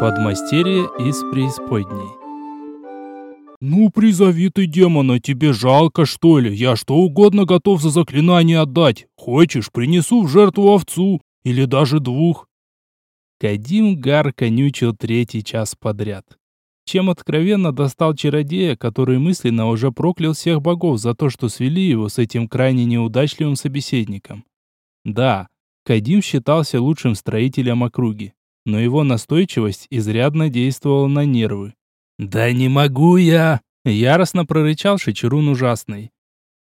Подмастерье из преисподней. «Ну, призови ты демона, тебе жалко, что ли? Я что угодно готов за заклинание отдать. Хочешь, принесу в жертву овцу, или даже двух». Кадим Гар конючил третий час подряд. Чем откровенно достал чародея, который мысленно уже проклял всех богов за то, что свели его с этим крайне неудачливым собеседником. Да, Кадим считался лучшим строителем округи но его настойчивость изрядно действовала на нервы. «Да не могу я!» — яростно прорычал Шичерун ужасный.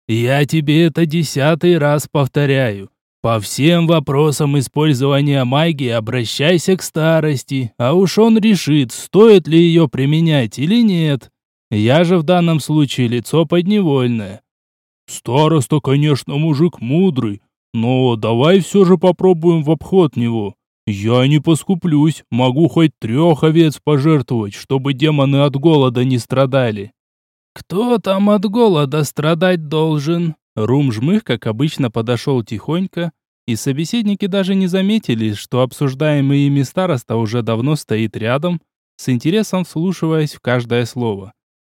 «Я тебе это десятый раз повторяю. По всем вопросам использования магии обращайся к старости, а уж он решит, стоит ли ее применять или нет. Я же в данном случае лицо подневольное». «Староста, конечно, мужик мудрый, но давай все же попробуем в обход него. «Я не поскуплюсь, могу хоть трех овец пожертвовать, чтобы демоны от голода не страдали». «Кто там от голода страдать должен?» Рум-жмых, как обычно, подошел тихонько, и собеседники даже не заметили, что обсуждаемый ими староста уже давно стоит рядом, с интересом вслушиваясь в каждое слово.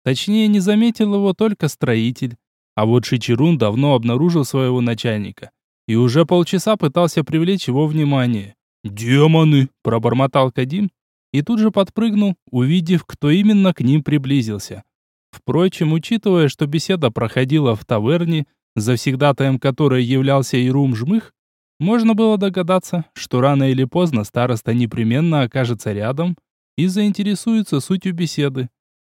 Точнее, не заметил его только строитель, а вот Шичерун давно обнаружил своего начальника и уже полчаса пытался привлечь его внимание. «Демоны!» – пробормотал Кадим и тут же подпрыгнул, увидев, кто именно к ним приблизился. Впрочем, учитывая, что беседа проходила в таверне, завсегдатаем которой являлся Ирум Жмых, можно было догадаться, что рано или поздно староста непременно окажется рядом и заинтересуется сутью беседы.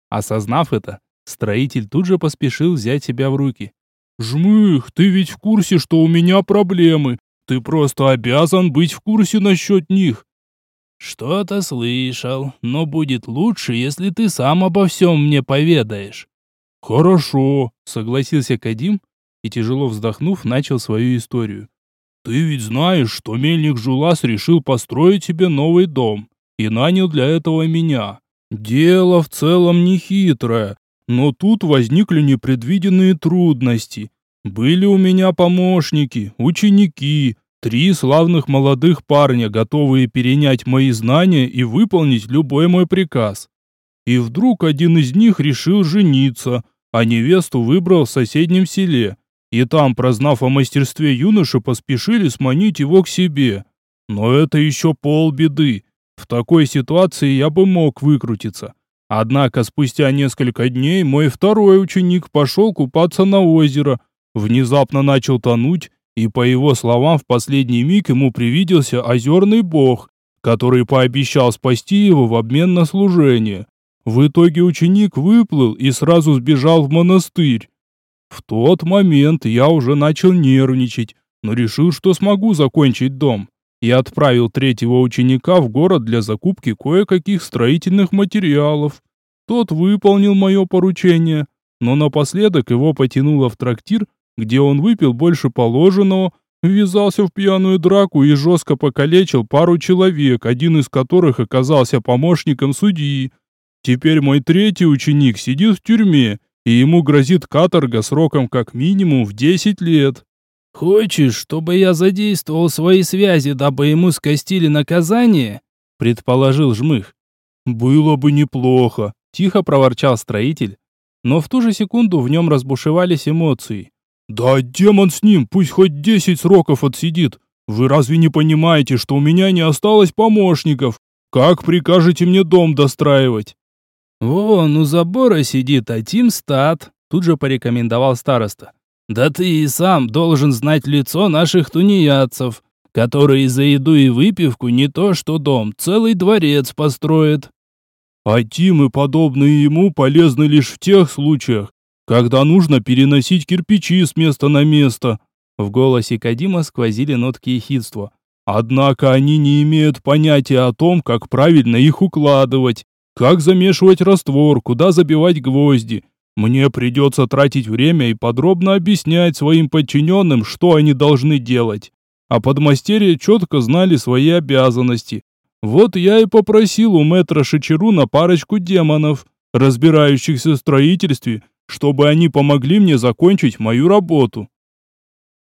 Осознав это, строитель тут же поспешил взять себя в руки. «Жмых, ты ведь в курсе, что у меня проблемы. Ты просто обязан быть в курсе насчет них. Что-то слышал, но будет лучше, если ты сам обо всем мне поведаешь. Хорошо, согласился Кадим и, тяжело вздохнув, начал свою историю. Ты ведь знаешь, что мельник Жулас решил построить себе новый дом и нанял для этого меня. Дело в целом не хитрое, но тут возникли непредвиденные трудности. Были у меня помощники, ученики, Три славных молодых парня, готовые перенять мои знания и выполнить любой мой приказ. И вдруг один из них решил жениться, а невесту выбрал в соседнем селе. И там, прознав о мастерстве юноши, поспешили сманить его к себе. Но это еще полбеды. В такой ситуации я бы мог выкрутиться. Однако спустя несколько дней мой второй ученик пошел купаться на озеро, внезапно начал тонуть и по его словам в последний миг ему привиделся озерный бог, который пообещал спасти его в обмен на служение. В итоге ученик выплыл и сразу сбежал в монастырь. В тот момент я уже начал нервничать, но решил, что смогу закончить дом. И отправил третьего ученика в город для закупки кое-каких строительных материалов. Тот выполнил мое поручение, но напоследок его потянуло в трактир, где он выпил больше положенного, ввязался в пьяную драку и жестко покалечил пару человек, один из которых оказался помощником судьи. Теперь мой третий ученик сидит в тюрьме, и ему грозит каторга сроком как минимум в 10 лет. «Хочешь, чтобы я задействовал свои связи, дабы ему скостили наказание?» – предположил Жмых. «Было бы неплохо», – тихо проворчал строитель, но в ту же секунду в нем разбушевались эмоции. «Да демон с ним, пусть хоть десять сроков отсидит. Вы разве не понимаете, что у меня не осталось помощников? Как прикажете мне дом достраивать?» «Вон у забора сидит Атимстат», — тут же порекомендовал староста. «Да ты и сам должен знать лицо наших тунеядцев, которые за еду и выпивку не то что дом, целый дворец построят». «Атим и подобные ему полезны лишь в тех случаях, когда нужно переносить кирпичи с места на место. В голосе Кадима сквозили нотки ехидства. Однако они не имеют понятия о том, как правильно их укладывать, как замешивать раствор, куда забивать гвозди. Мне придется тратить время и подробно объяснять своим подчиненным, что они должны делать. А подмастерья четко знали свои обязанности. Вот я и попросил у мэтра Шичеруна парочку демонов, разбирающихся в строительстве чтобы они помогли мне закончить мою работу.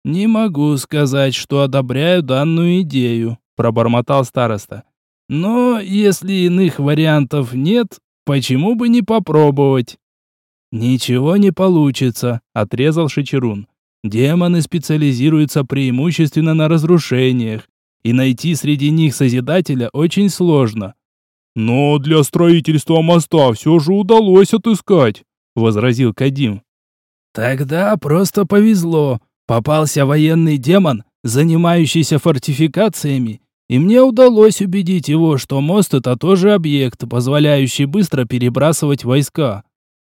Не могу сказать, что одобряю данную идею, пробормотал староста. Но если иных вариантов нет, почему бы не попробовать? Ничего не получится, отрезал Шичерун. Демоны специализируются преимущественно на разрушениях, и найти среди них Созидателя очень сложно. «Но для строительства моста все же удалось отыскать», — возразил Кадим. «Тогда просто повезло. Попался военный демон, занимающийся фортификациями, и мне удалось убедить его, что мост — это тоже объект, позволяющий быстро перебрасывать войска».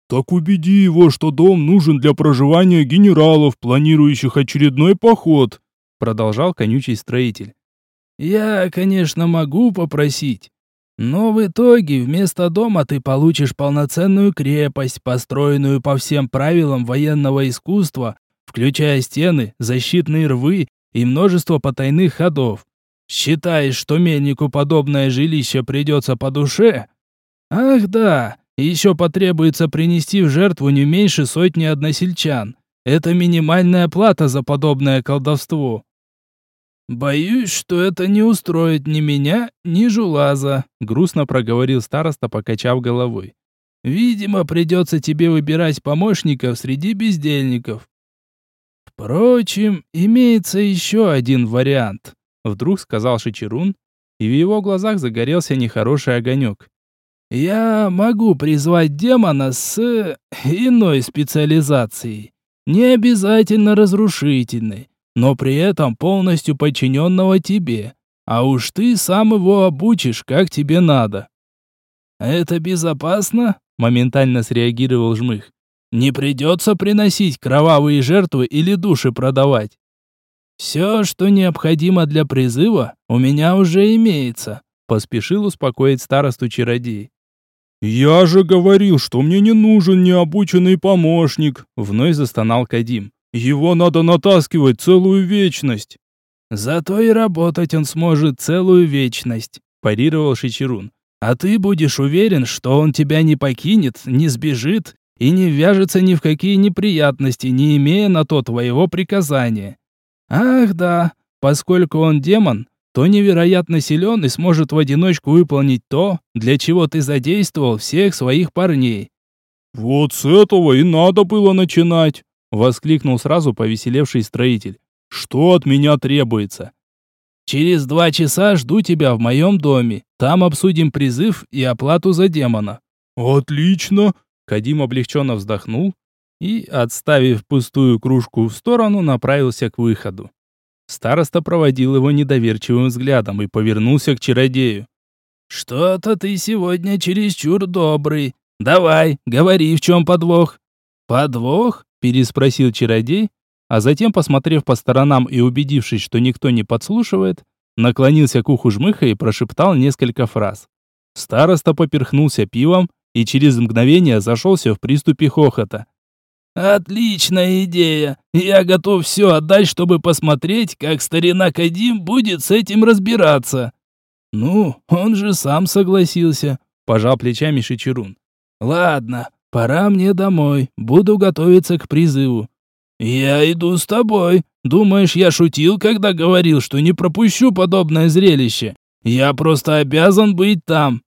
«Так убеди его, что дом нужен для проживания генералов, планирующих очередной поход», — продолжал конючий строитель. «Я, конечно, могу попросить, но в итоге вместо дома ты получишь полноценную крепость, построенную по всем правилам военного искусства, включая стены, защитные рвы и множество потайных ходов. Считаешь, что мельнику подобное жилище придется по душе? Ах да, еще потребуется принести в жертву не меньше сотни односельчан. Это минимальная плата за подобное колдовство. «Боюсь, что это не устроит ни меня, ни Жулаза», — грустно проговорил староста, покачав головой. «Видимо, придется тебе выбирать помощников среди бездельников». «Впрочем, имеется еще один вариант», — вдруг сказал Шичерун, и в его глазах загорелся нехороший огонек. «Я могу призвать демона с иной специализацией, не обязательно разрушительной, но при этом полностью подчиненного тебе. А уж ты сам его обучишь, как тебе надо». «Это безопасно?» – моментально среагировал Жмых. «Не придется приносить кровавые жертвы или души продавать. Все, что необходимо для призыва, у меня уже имеется», – поспешил успокоить старосту чародей. «Я же говорил, что мне не нужен необученный помощник», – вновь застонал Кадим. Его надо натаскивать целую вечность. Зато и работать он сможет целую вечность, парировал Шичерун. А ты будешь уверен, что он тебя не покинет, не сбежит и не вяжется ни в какие неприятности, не имея на то твоего приказания. Ах да, поскольку он демон, то невероятно силен и сможет в одиночку выполнить то, для чего ты задействовал всех своих парней. Вот с этого и надо было начинать, Воскликнул сразу повеселевший строитель. «Что от меня требуется?» «Через два часа жду тебя в моем доме. Там обсудим призыв и оплату за демона». «Отлично!» Кадим облегченно вздохнул и, отставив пустую кружку в сторону, направился к выходу. Староста проводил его недоверчивым взглядом и повернулся к чародею. «Что-то ты сегодня чересчур добрый. Давай, говори, в чем подвох». «Подвох? Переспросил чародей, а затем, посмотрев по сторонам и убедившись, что никто не подслушивает, наклонился к уху жмыха и прошептал несколько фраз. Староста поперхнулся пивом и через мгновение зашелся в приступе хохота. «Отличная идея! Я готов все отдать, чтобы посмотреть, как старина Кадим будет с этим разбираться!» «Ну, он же сам согласился», — пожал плечами Шичерун. «Ладно, Пора мне домой, буду готовиться к призыву. Я иду с тобой. Думаешь, я шутил, когда говорил, что не пропущу подобное зрелище? Я просто обязан быть там.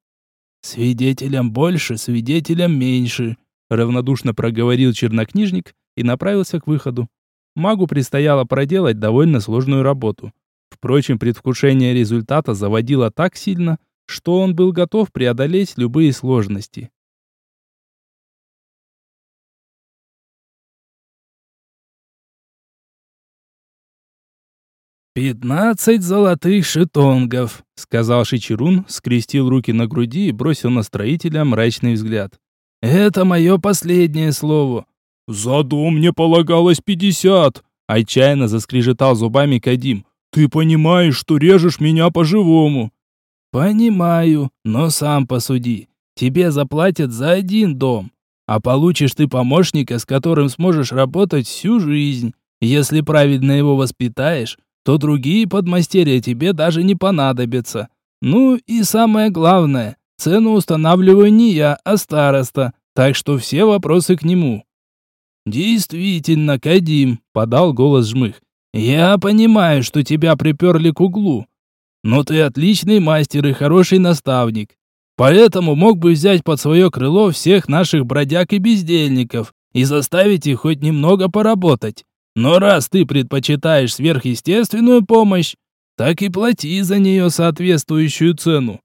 Свидетелям больше, свидетелям меньше, равнодушно проговорил чернокнижник и направился к выходу. Магу предстояло проделать довольно сложную работу. Впрочем, предвкушение результата заводило так сильно, что он был готов преодолеть любые сложности. «Пятнадцать золотых шитонгов», — сказал Шичерун, скрестил руки на груди и бросил на строителя мрачный взгляд. «Это мое последнее слово». «За дом мне полагалось пятьдесят», — отчаянно заскрежетал зубами Кадим. «Ты понимаешь, что режешь меня по-живому?» «Понимаю, но сам посуди. Тебе заплатят за один дом, а получишь ты помощника, с которым сможешь работать всю жизнь. Если правильно его воспитаешь, то другие подмастерья тебе даже не понадобятся. Ну и самое главное, цену устанавливаю не я, а староста, так что все вопросы к нему». «Действительно, Кадим», — подал голос Жмых. «Я понимаю, что тебя приперли к углу. но ты отличный мастер и хороший наставник. Поэтому мог бы взять под свое крыло всех наших бродяг и бездельников и заставить их хоть немного поработать. Но раз ты предпочитаешь сверхъестественную помощь, так и плати за нее соответствующую цену.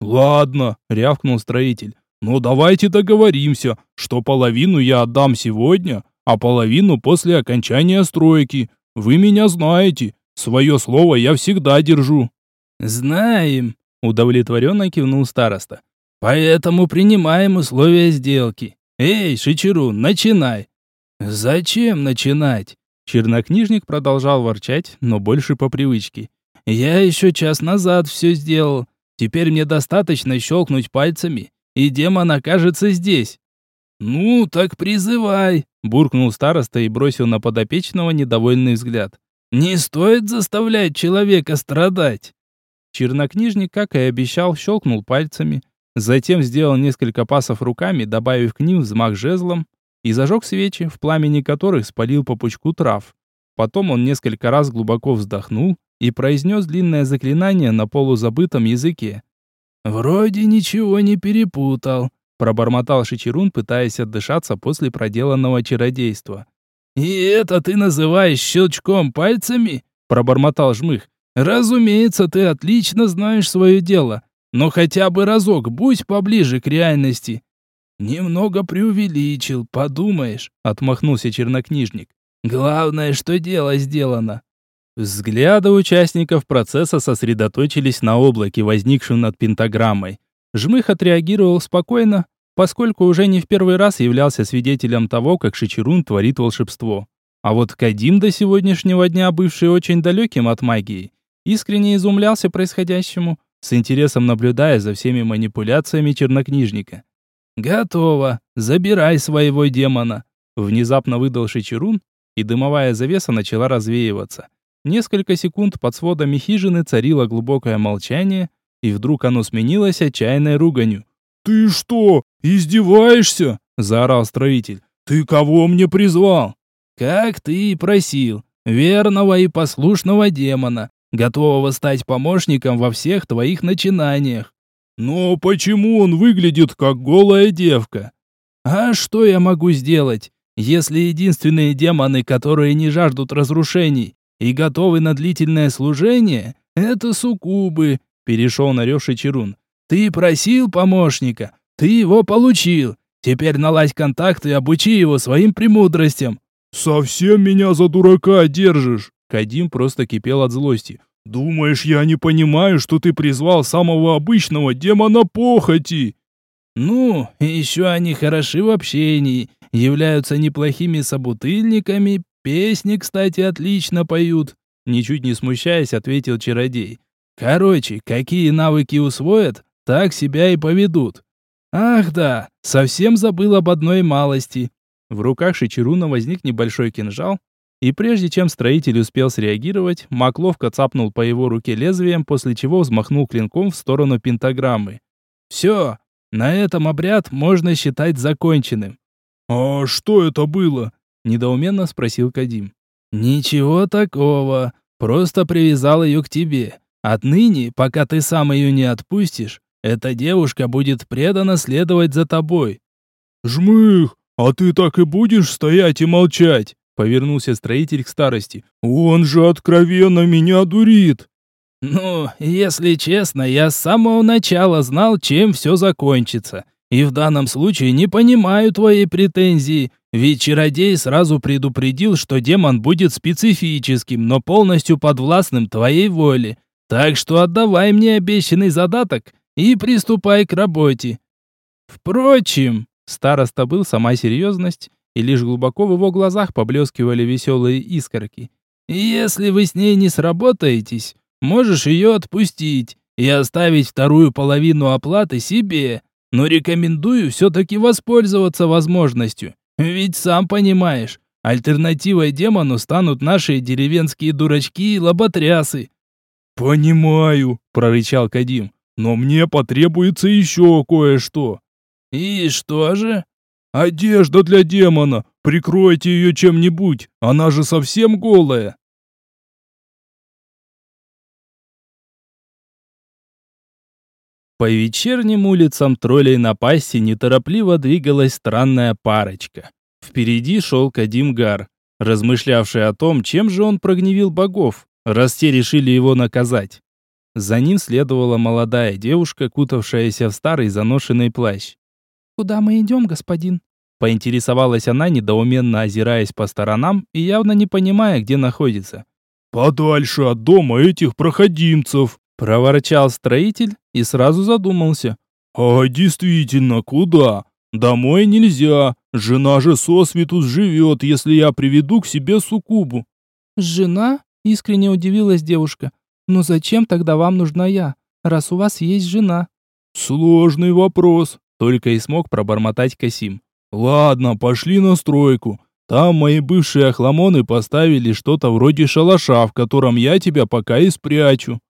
Ладно, рявкнул строитель. Но давайте договоримся, что половину я отдам сегодня, а половину после окончания стройки. Вы меня знаете. Свое слово я всегда держу. Знаем, удовлетворенно кивнул староста. Поэтому принимаем условия сделки. Эй, Шичерун, начинай. Зачем начинать? Чернокнижник продолжал ворчать, но больше по привычке. Я еще час назад все сделал. Теперь мне достаточно щелкнуть пальцами, и демон окажется здесь. Ну, так призывай, буркнул староста и бросил на подопечного недовольный взгляд. Не стоит заставлять человека страдать. Чернокнижник, как и обещал, щелкнул пальцами, затем сделал несколько пасов руками, добавив к ним взмах жезлом, и зажег свечи, в пламени которых спалил по пучку трав. Потом он несколько раз глубоко вздохнул и произнес длинное заклинание на полузабытом языке. «Вроде ничего не перепутал», — пробормотал Шичерун, пытаясь отдышаться после проделанного чародейства. «И это ты называешь щелчком пальцами?» — пробормотал Жмых. «Разумеется, ты отлично знаешь свое дело, но хотя бы разок будь поближе к реальности». «Немного преувеличил, подумаешь», — отмахнулся чернокнижник. «Главное, что дело сделано». Взгляды участников процесса сосредоточились на облаке, возникшем над пентаграммой. Жмых отреагировал спокойно, поскольку уже не в первый раз являлся свидетелем того, как Шичерун творит волшебство. А вот Кадим до сегодняшнего дня, бывший очень далеким от магии, искренне изумлялся происходящему, с интересом наблюдая за всеми манипуляциями чернокнижника. «Готово! Забирай своего демона!» Внезапно выдал Шичерун, и дымовая завеса начала развеиваться. Несколько секунд под сводами хижины царило глубокое молчание, и вдруг оно сменилось отчаянной руганью. «Ты что, издеваешься?» – заорал строитель. «Ты кого мне призвал?» «Как ты и просил, верного и послушного демона, готового стать помощником во всех твоих начинаниях». «Но почему он выглядит как голая девка?» «А что я могу сделать, если единственные демоны, которые не жаждут разрушений, и готовы на длительное служение, это суккубы», — перешел на Рёши Чарун. «Ты просил помощника, ты его получил. Теперь наладь контакт и обучи его своим премудростям». «Совсем меня за дурака держишь?» Кадим просто кипел от злости. «Думаешь, я не понимаю, что ты призвал самого обычного демона похоти?» «Ну, еще они хороши в общении, являются неплохими собутыльниками, Песни, кстати, отлично поют, ничуть не смущаясь, ответил чародей. Короче, какие навыки усвоят, так себя и поведут. Ах да, совсем забыл об одной малости. В руках Шичеруна возник небольшой кинжал, и прежде чем строитель успел среагировать, Мак ловко цапнул по его руке лезвием, после чего взмахнул клинком в сторону пентаграммы. Все, на этом обряд можно считать законченным. «А что это было?» недоуменно спросил Кадим. Ничего такого, просто привязал ее к тебе. Отныне, пока ты сам ее не отпустишь, эта девушка будет преданно следовать за тобой. Жмых, а ты так и будешь стоять и молчать? Повернулся строитель к старости. Он же откровенно меня дурит. Ну, если честно, я с самого начала знал, чем все закончится. И в данном случае не понимаю твоей претензии, ведь чародей сразу предупредил, что демон будет специфическим, но полностью подвластным твоей воле. Так что отдавай мне обещанный задаток и приступай к работе. Впрочем, староста был сама серьезность, и лишь глубоко в его глазах поблескивали веселые искорки. Если вы с ней не сработаетесь, можешь ее отпустить и оставить вторую половину оплаты себе, но рекомендую все-таки воспользоваться возможностью. Ведь сам понимаешь, альтернативой демону станут наши деревенские дурачки и лоботрясы. «Понимаю», — прорычал Кадим, — «но мне потребуется еще кое-что». «И что же?» «Одежда для демона. Прикройте ее чем-нибудь, она же совсем голая». По вечерним улицам троллей на пассе неторопливо двигалась странная парочка. Впереди шел Кадимгар, размышлявший о том, чем же он прогневил богов, раз те решили его наказать. За ним следовала молодая девушка, кутавшаяся в старый заношенный плащ. «Куда мы идем, господин?» Поинтересовалась она, недоуменно озираясь по сторонам и явно не понимая, где находится. «Подальше от дома этих проходимцев!» Проворчал строитель и сразу задумался. «А действительно, куда? Домой нельзя. Жена же сосвету живет, если я приведу к себе суккубу». «Жена?» — искренне удивилась девушка. «Но зачем тогда вам нужна я, раз у вас есть жена?» «Сложный вопрос», — только и смог пробормотать Касим. «Ладно, пошли на стройку. Там мои бывшие охламоны поставили что-то вроде шалаша, в котором я тебя пока и спрячу».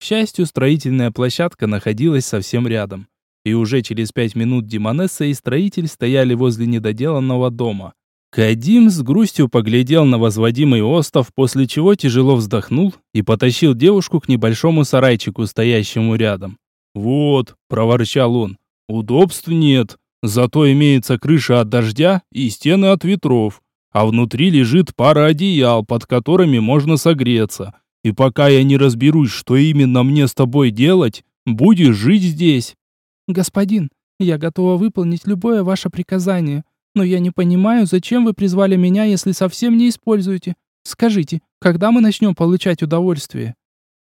К счастью, строительная площадка находилась совсем рядом. И уже через пять минут Димонесса и строитель стояли возле недоделанного дома. Кадим с грустью поглядел на возводимый остов, после чего тяжело вздохнул и потащил девушку к небольшому сарайчику, стоящему рядом. «Вот», — проворчал он, — «удобств нет, зато имеется крыша от дождя и стены от ветров, а внутри лежит пара одеял, под которыми можно согреться. И пока я не разберусь, что именно мне с тобой делать, будешь жить здесь». «Господин, я готова выполнить любое ваше приказание, но я не понимаю, зачем вы призвали меня, если совсем не используете. Скажите, когда мы начнем получать удовольствие?»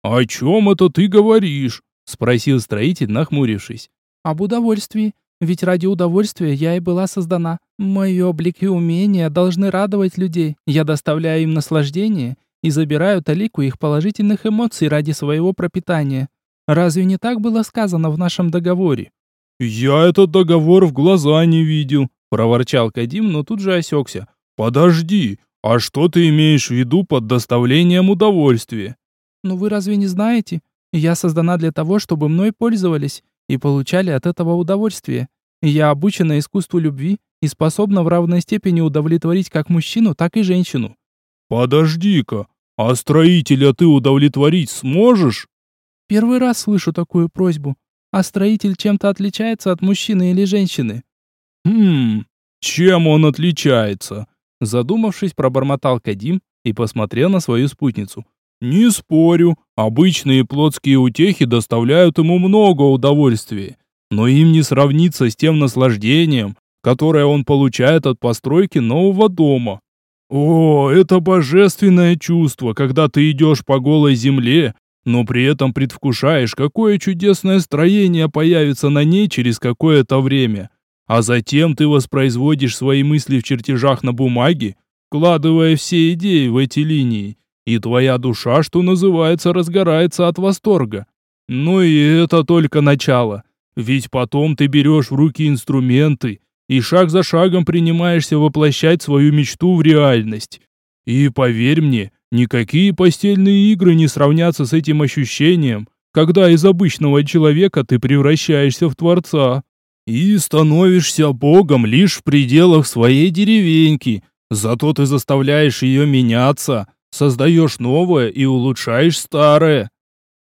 «О чем это ты говоришь?» — спросил строитель, нахмурившись. «Об удовольствии. Ведь ради удовольствия я и была создана. Мои облик и умения должны радовать людей. Я доставляю им наслаждение и забираю талику их положительных эмоций ради своего пропитания. Разве не так было сказано в нашем договоре? Я этот договор в глаза не видел, проворчал Кадим, но тут же осекся. Подожди, а что ты имеешь в виду под доставлением удовольствия? Ну вы разве не знаете? Я создана для того, чтобы мной пользовались и получали от этого удовольствие. Я обучена искусству любви и способна в равной степени удовлетворить как мужчину, так и женщину. Подожди-ка, а строителя ты удовлетворить сможешь? Первый раз слышу такую просьбу. А строитель чем-то отличается от мужчины или женщины? Хм, чем он отличается? Задумавшись, пробормотал Кадим и посмотрел на свою спутницу. Не спорю, обычные плотские утехи доставляют ему много удовольствия, но им не сравнится с тем наслаждением, которое он получает от постройки нового дома. О, это божественное чувство, когда ты идешь по голой земле, но при этом предвкушаешь, какое чудесное строение появится на ней через какое-то время. А затем ты воспроизводишь свои мысли в чертежах на бумаге, вкладывая все идеи в эти линии, и твоя душа, что называется, разгорается от восторга. Ну и это только начало, ведь потом ты берешь в руки инструменты, и шаг за шагом принимаешься воплощать свою мечту в реальность. И поверь мне, никакие постельные игры не сравнятся с этим ощущением, когда из обычного человека ты превращаешься в творца и становишься богом лишь в пределах своей деревеньки. Зато ты заставляешь ее меняться, создаешь новое и улучшаешь старое.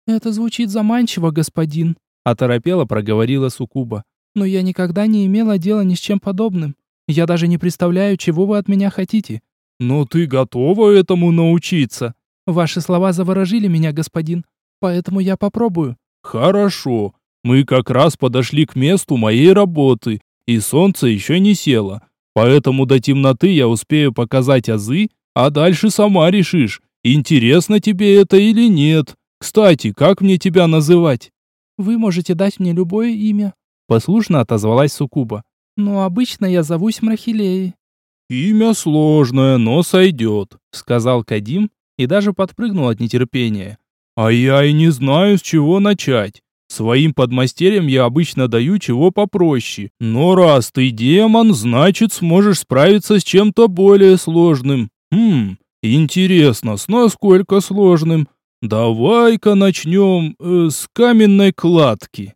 Это звучит заманчиво, господин, оторопело проговорила Сукуба но я никогда не имела дела ни с чем подобным. Я даже не представляю, чего вы от меня хотите. Но ты готова этому научиться? Ваши слова заворожили меня, господин, поэтому я попробую. Хорошо. Мы как раз подошли к месту моей работы, и солнце еще не село. Поэтому до темноты я успею показать азы, а дальше сама решишь, интересно тебе это или нет. Кстати, как мне тебя называть? Вы можете дать мне любое имя, Послушно отозвалась Сукуба. «Но обычно я зовусь Мрахилеей». «Имя сложное, но сойдет», — сказал Кадим и даже подпрыгнул от нетерпения. «А я и не знаю, с чего начать. Своим подмастерьям я обычно даю чего попроще. Но раз ты демон, значит сможешь справиться с чем-то более сложным. Хм, интересно, с насколько сложным? Давай-ка начнем э, с каменной кладки».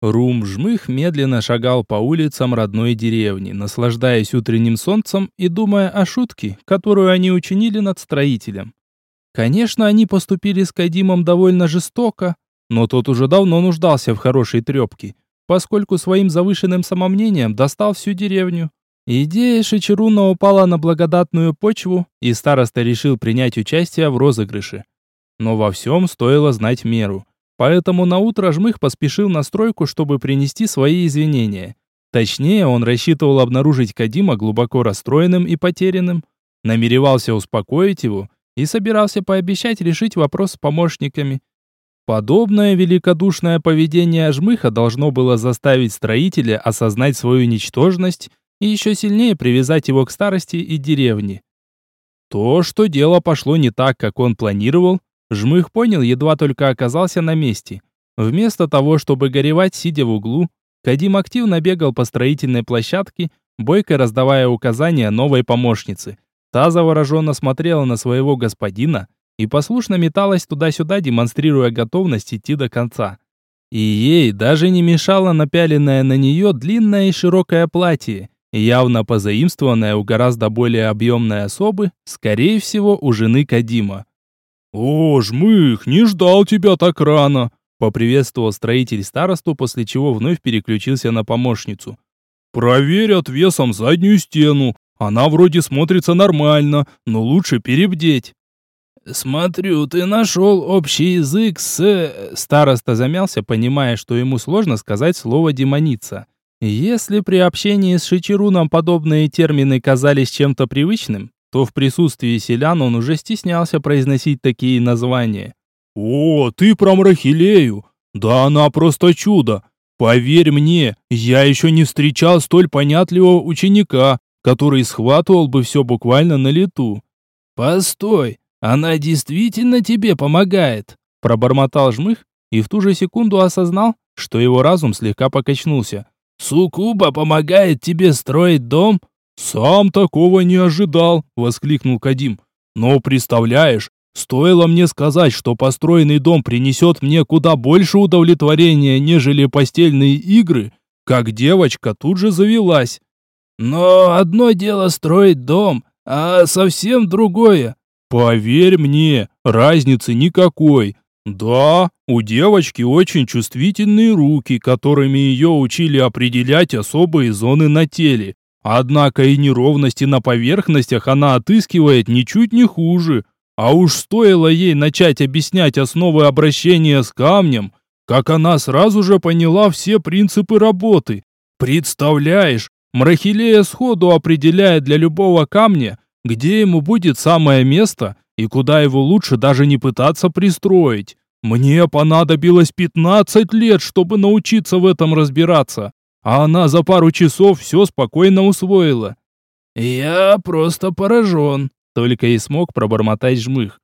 Рум-жмых медленно шагал по улицам родной деревни, наслаждаясь утренним солнцем и думая о шутке, которую они учинили над строителем. Конечно, они поступили с Кадимом довольно жестоко, но тот уже давно нуждался в хорошей трепке, поскольку своим завышенным самомнением достал всю деревню. Идея Шичеруна упала на благодатную почву, и староста решил принять участие в розыгрыше. Но во всем стоило знать меру. Поэтому наутро Жмых поспешил на стройку, чтобы принести свои извинения. Точнее, он рассчитывал обнаружить Кадима глубоко расстроенным и потерянным, намеревался успокоить его и собирался пообещать решить вопрос с помощниками. Подобное великодушное поведение Жмыха должно было заставить строителя осознать свою ничтожность и еще сильнее привязать его к старости и деревне. То, что дело пошло не так, как он планировал, Жмых понял, едва только оказался на месте. Вместо того, чтобы горевать, сидя в углу, Кадим активно бегал по строительной площадке, бойко раздавая указания новой помощнице. Та завороженно смотрела на своего господина и послушно металась туда-сюда, демонстрируя готовность идти до конца. И ей даже не мешало напяленное на нее длинное и широкое платье, явно позаимствованное у гораздо более объемной особы, скорее всего, у жены Кадима. «О, жмых, не ждал тебя так рано!» Поприветствовал строитель старосту, после чего вновь переключился на помощницу. «Проверь отвесом заднюю стену. Она вроде смотрится нормально, но лучше перебдеть». «Смотрю, ты нашел общий язык с...» Староста замялся, понимая, что ему сложно сказать слово «демоница». Если при общении с Шичеруном подобные термины казались чем-то привычным, то в присутствии селян он уже стеснялся произносить такие названия. «О, ты про Мрахилею! Да она просто чудо! Поверь мне, я еще не встречал столь понятливого ученика, который схватывал бы все буквально на лету». «Постой, она действительно тебе помогает!» Пробормотал жмых и в ту же секунду осознал, что его разум слегка покачнулся. «Сукуба помогает тебе строить дом?» «Сам такого не ожидал!» — воскликнул Кадим. «Но представляешь, стоило мне сказать, что построенный дом принесет мне куда больше удовлетворения, нежели постельные игры, как девочка тут же завелась». «Но одно дело строить дом, а совсем другое Поверь мне, разницы никакой. Да, у девочки очень чувствительные руки, которыми ее учили определять особые зоны на теле. Однако и неровности на поверхностях она отыскивает ничуть не хуже. А уж стоило ей начать объяснять основы обращения с камнем, как она сразу же поняла все принципы работы. Представляешь, Мрахилея сходу определяет для любого камня, где ему будет самое место и куда его лучше даже не пытаться пристроить. Мне понадобилось 15 лет, чтобы научиться в этом разбираться, а она за пару часов все спокойно усвоила. Я просто поражен, только и смог пробормотать жмых.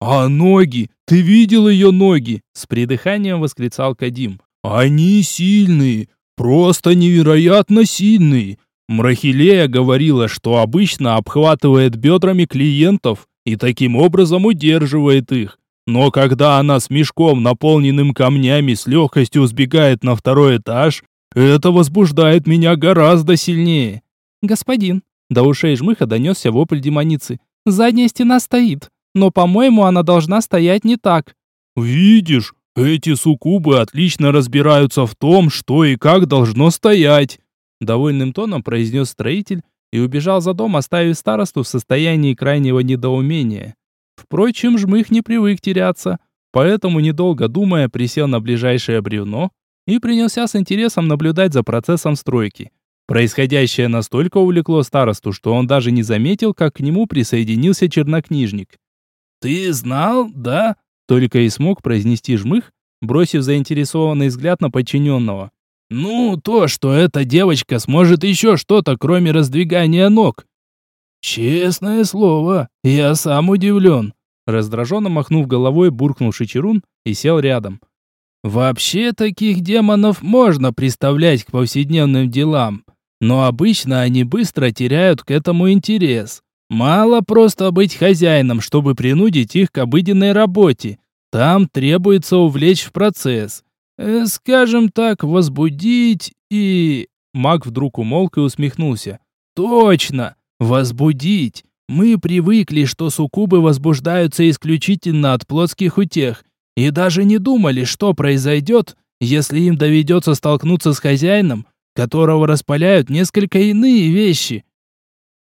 А ноги? Ты видел ее ноги? С придыханием восклицал Кадим. Они сильные, просто невероятно сильные. Мрахилея говорила, что обычно обхватывает бедрами клиентов и таким образом удерживает их. Но когда она с мешком, наполненным камнями, с легкостью сбегает на второй этаж, это возбуждает меня гораздо сильнее. «Господин», — до ушей жмыха донесся вопль демоницы, — «задняя стена стоит, но, по-моему, она должна стоять не так». «Видишь, эти суккубы отлично разбираются в том, что и как должно стоять довольным тоном произнес строитель и убежал за дом, оставив старосту в состоянии крайнего недоумения. Впрочем, жмых не привык теряться, поэтому, недолго думая, присел на ближайшее бревно и принялся с интересом наблюдать за процессом стройки. Происходящее настолько увлекло старосту, что он даже не заметил, как к нему присоединился чернокнижник. «Ты знал, да?» Только и смог произнести жмых, бросив заинтересованный взгляд на подчиненного. Ну, то, что эта девочка сможет еще что-то, кроме раздвигания ног. Честное слово, я сам удивлен. Раздраженно махнув головой, буркнул Шичерун и сел рядом. Вообще таких демонов можно представлять к повседневным делам, но обычно они быстро теряют к этому интерес. Мало просто быть хозяином, чтобы принудить их к обыденной работе. Там требуется увлечь в процесс. Э, скажем так, возбудить и...» Маг вдруг умолк и усмехнулся. «Точно! Возбудить! Мы привыкли, что суккубы возбуждаются исключительно от плотских утех, и даже не думали, что произойдет, если им доведется столкнуться с хозяином, которого распаляют несколько иные вещи.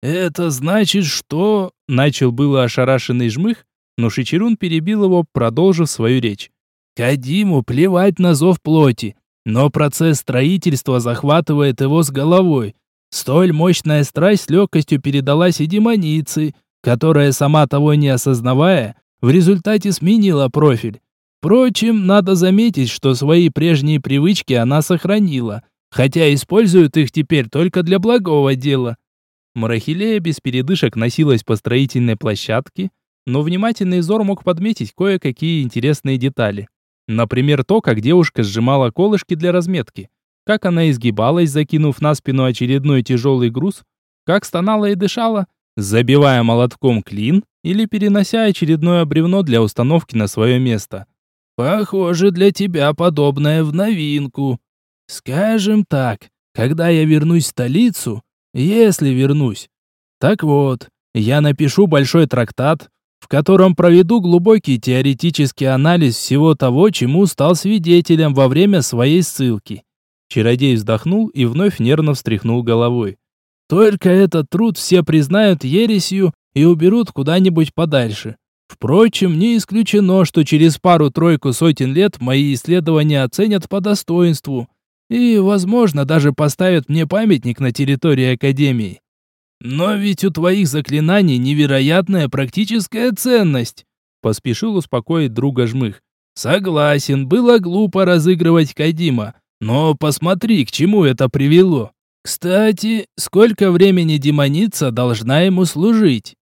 Это значит, что... Начал было ошарашенный жмых, но Шичерун перебил его, продолжив свою речь. Кадиму плевать на зов плоти, но процесс строительства захватывает его с головой. Столь мощная страсть с легкостью передалась и демонице, которая, сама того не осознавая, в результате сменила профиль. Впрочем, надо заметить, что свои прежние привычки она сохранила, хотя использует их теперь только для благого дела. Марахилея без передышек носилась по строительной площадке, но внимательный взор мог подметить кое-какие интересные детали. Например, то, как девушка сжимала колышки для разметки, как она изгибалась, закинув на спину очередной тяжелый груз, как стонала и дышала, забивая молотком клин или перенося очередное бревно для установки на свое место. Похоже, для тебя подобное в новинку. Скажем так, когда я вернусь в столицу, если вернусь. Так вот, я напишу большой трактат, в котором проведу глубокий теоретический анализ всего того, чему стал свидетелем во время своей ссылки. Чародей вздохнул и вновь нервно встряхнул головой. Только этот труд все признают ересью и уберут куда-нибудь подальше. Впрочем, не исключено, что через пару-тройку сотен лет мои исследования оценят по достоинству и, возможно, даже поставят мне памятник на территории Академии. Но ведь у твоих заклинаний невероятная практическая ценность, поспешил успокоить друга Жмых. Согласен, было глупо разыгрывать Кадима, но посмотри, к чему это привело. Кстати, сколько времени демоница должна ему служить?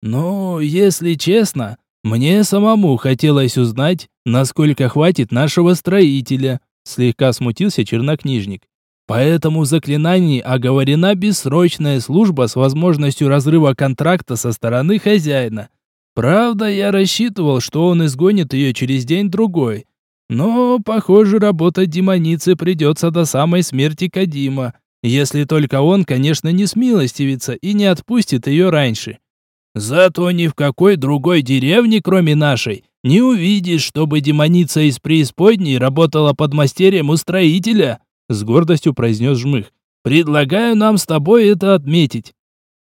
Но, если честно, мне самому хотелось узнать, насколько хватит нашего строителя, слегка смутился чернокнижник. Поэтому в заклинании оговорена бессрочная служба с возможностью разрыва контракта со стороны хозяина. Правда, я рассчитывал, что он изгонит ее через день-другой. Но, похоже, работать демонице придется до самой смерти Кадима, если только он, конечно, не смилостивится и не отпустит ее раньше. Зато ни в какой другой деревне, кроме нашей, не увидишь, чтобы демоница из преисподней работала под мастерем у строителя, с гордостью произнес Жмых. Предлагаю нам с тобой это отметить.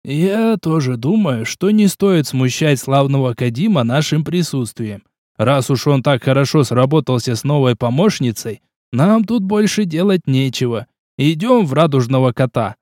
Я тоже думаю, что не стоит смущать славного Кадима нашим присутствием. Раз уж он так хорошо сработался с новой помощницей, нам тут больше делать нечего. Идем в радужного кота.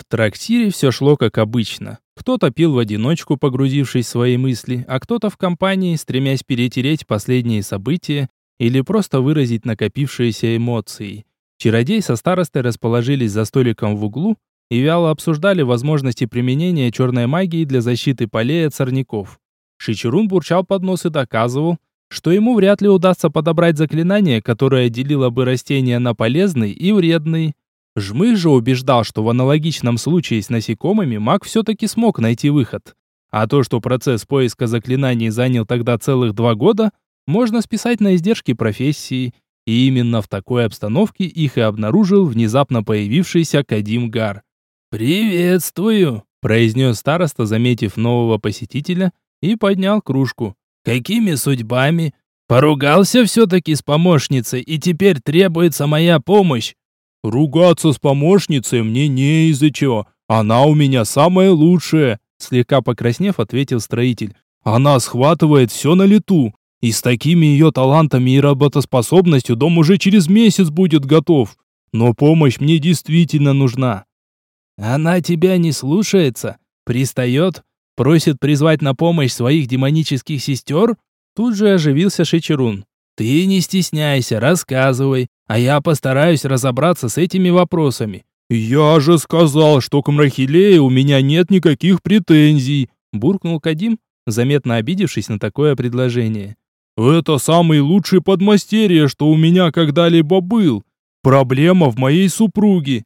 В трактире все шло как обычно. Кто-то пил в одиночку, погрузившись в свои мысли, а кто-то в компании, стремясь перетереть последние события или просто выразить накопившиеся эмоции. Чародей со старостой расположились за столиком в углу и вяло обсуждали возможности применения черной магии для защиты полей от сорняков. Шичерун бурчал под нос и доказывал, что ему вряд ли удастся подобрать заклинание, которое делило бы растения на полезный и вредный. Жмых же убеждал, что в аналогичном случае с насекомыми маг все-таки смог найти выход. А то, что процесс поиска заклинаний занял тогда целых два года, можно списать на издержки профессии. И именно в такой обстановке их и обнаружил внезапно появившийся Кадим Гар. «Приветствую», – произнес староста, заметив нового посетителя, и поднял кружку. «Какими судьбами? Поругался все-таки с помощницей, и теперь требуется моя помощь. «Ругаться с помощницей мне не из-за чего. Она у меня самая лучшая», слегка покраснев, ответил строитель. «Она схватывает все на лету. И с такими ее талантами и работоспособностью дом уже через месяц будет готов. Но помощь мне действительно нужна». «Она тебя не слушается? Пристает? Просит призвать на помощь своих демонических сестер?» Тут же оживился Шичерун. «Ты не стесняйся, рассказывай а я постараюсь разобраться с этими вопросами. Я же сказал, что к Мрахилее у меня нет никаких претензий, буркнул Кадим, заметно обидевшись на такое предложение. Это самый лучший подмастерье, что у меня когда-либо был. Проблема в моей супруге.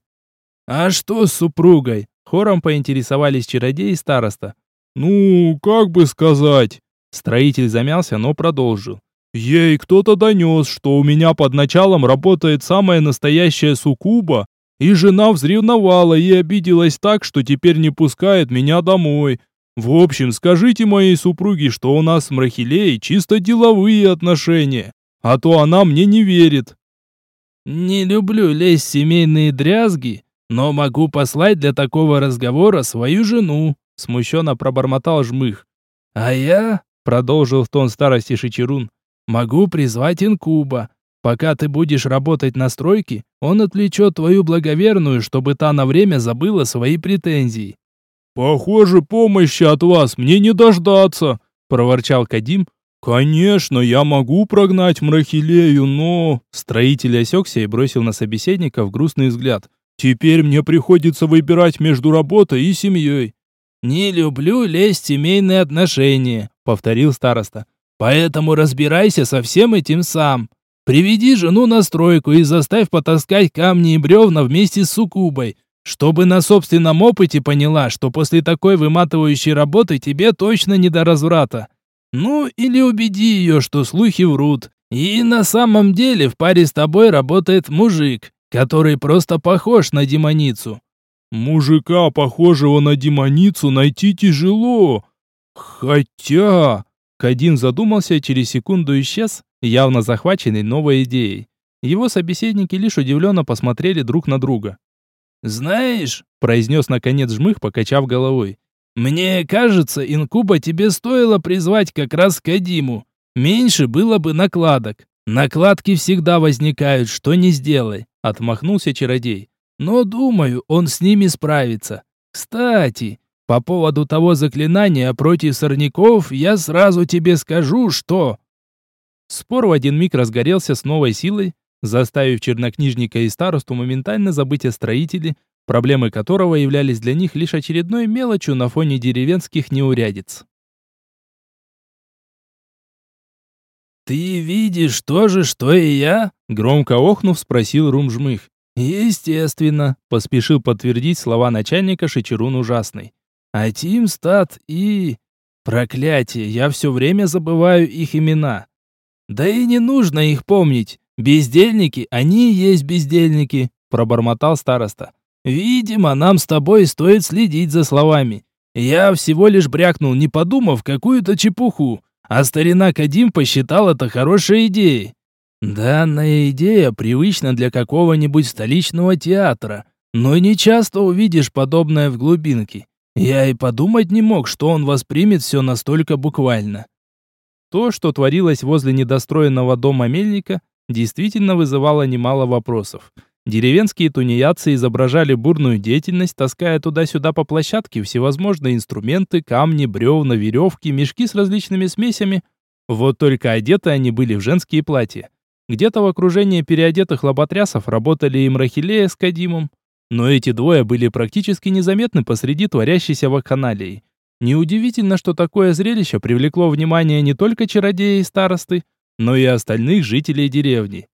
А что с супругой? Хором поинтересовались чародей и староста. Ну, как бы сказать? Строитель замялся, но продолжил. Ей кто-то донес, что у меня под началом работает самая настоящая суккуба, И жена взревновала и обиделась так, что теперь не пускает меня домой. В общем, скажите моей супруге, что у нас с Мрахилей чисто деловые отношения, а то она мне не верит. Не люблю лезть в семейные дрязги, но могу послать для такого разговора свою жену, смущенно пробормотал жмых. А я, продолжил в тон старости Шичерун, могу призвать инкуба. Пока ты будешь работать на стройке, он отвлечет твою благоверную, чтобы та на время забыла свои претензии. «Похоже, помощи от вас мне не дождаться», — проворчал Кадим. «Конечно, я могу прогнать Мрахилею, но...» Строитель осекся и бросил на собеседника в грустный взгляд. «Теперь мне приходится выбирать между работой и семьей». «Не люблю лезть в семейные отношения», — повторил староста. «Поэтому разбирайся со всем этим сам. Приведи жену на стройку и заставь потаскать камни и бревна вместе с суккубой чтобы на собственном опыте поняла, что после такой выматывающей работы тебе точно не до разврата. Ну, или убеди ее, что слухи врут. И на самом деле в паре с тобой работает мужик, который просто похож на демоницу. Мужика, похожего на демоницу, найти тяжело. Хотя... Кадин задумался и через секунду исчез, явно захваченный новой идеей. Его собеседники лишь удивленно посмотрели друг на друга. «Знаешь», — произнес наконец жмых, покачав головой, «мне кажется, инкуба тебе стоило призвать как раз к Адиму. Меньше было бы накладок. Накладки всегда возникают, что не сделай», — отмахнулся чародей. «Но, думаю, он с ними справится. Кстати, по поводу того заклинания против сорняков я сразу тебе скажу, что...» Спор в один миг разгорелся с новой силой, заставив чернокнижника и старосту моментально забыть о строителе, проблемы которого являлись для них лишь очередной мелочью на фоне деревенских неурядиц. «Ты видишь то же, что и я?» Громко охнув, спросил Румжмых. «Естественно», — поспешил подтвердить слова начальника Шичерун Ужасный. «А и... Проклятие, я все время забываю их имена. Да и не нужно их помнить. «Бездельники, они и есть бездельники», — пробормотал староста. «Видимо, нам с тобой стоит следить за словами. Я всего лишь брякнул, не подумав, какую-то чепуху, а старина Кадим посчитал это хорошей идеей. Данная идея привычна для какого-нибудь столичного театра, но не часто увидишь подобное в глубинке. Я и подумать не мог, что он воспримет все настолько буквально». То, что творилось возле недостроенного дома мельника, действительно вызывало немало вопросов. Деревенские тунеядцы изображали бурную деятельность, таская туда-сюда по площадке всевозможные инструменты, камни, бревна, веревки, мешки с различными смесями. Вот только одеты они были в женские платья. Где-то в окружении переодетых лоботрясов работали и Мрахилея с Кадимом. Но эти двое были практически незаметны посреди творящейся вакханалии. Неудивительно, что такое зрелище привлекло внимание не только чародея и старосты, но и остальных жителей деревни.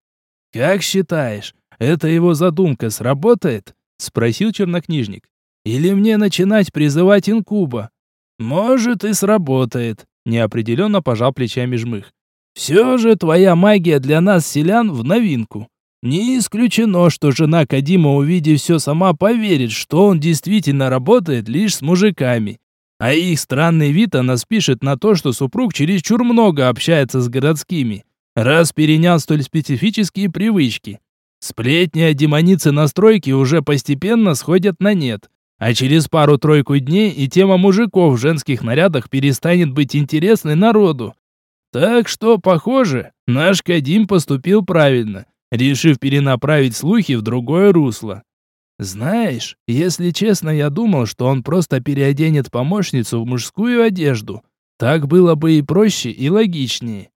«Как считаешь, эта его задумка сработает?» — спросил чернокнижник. «Или мне начинать призывать инкуба?» «Может, и сработает», — неопределенно пожал плечами жмых. «Все же твоя магия для нас, селян, в новинку. Не исключено, что жена Кадима, увидев все, сама поверит, что он действительно работает лишь с мужиками. А их странный вид она спишет на то, что супруг чересчур много общается с городскими, раз перенял столь специфические привычки. Сплетни о демонице на уже постепенно сходят на нет, а через пару-тройку дней и тема мужиков в женских нарядах перестанет быть интересной народу. Так что, похоже, наш Кадим поступил правильно, решив перенаправить слухи в другое русло. Знаешь, если честно, я думал, что он просто переоденет помощницу в мужскую одежду. Так было бы и проще, и логичнее.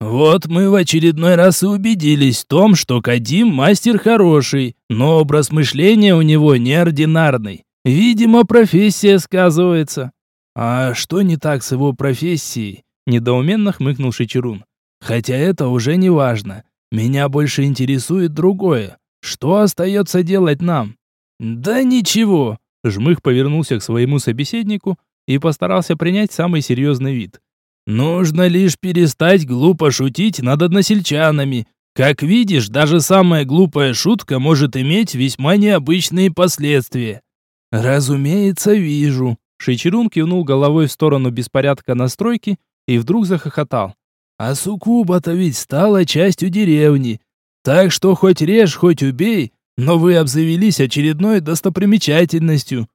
Вот мы в очередной раз и убедились в том, что Кадим мастер хороший, но образ мышления у него неординарный. Видимо, профессия сказывается. А что не так с его профессией? Недоуменно хмыкнул Шичерун. Хотя это уже не важно. Меня больше интересует другое. Что остается делать нам? Да ничего. Жмых повернулся к своему собеседнику и постарался принять самый серьезный вид. Нужно лишь перестать глупо шутить над односельчанами, Как видишь, даже самая глупая шутка может иметь весьма необычные последствия. Разумеется, вижу. Шичерун кивнул головой в сторону беспорядка на стройке и вдруг захохотал. А Сукуба-то ведь стала частью деревни. Так что хоть режь, хоть убей, но вы обзавелись очередной достопримечательностью.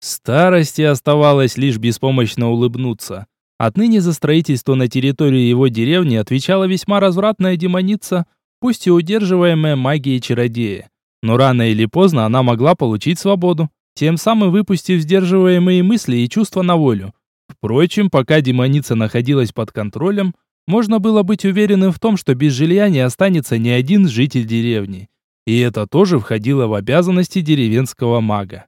Старости оставалось лишь беспомощно улыбнуться. Отныне за строительство на территории его деревни отвечала весьма развратная демоница, пусть и удерживаемая магией чародея. Но рано или поздно она могла получить свободу, тем самым выпустив сдерживаемые мысли и чувства на волю. Впрочем, пока демоница находилась под контролем, можно было быть уверенным в том, что без жилья не останется ни один житель деревни. И это тоже входило в обязанности деревенского мага.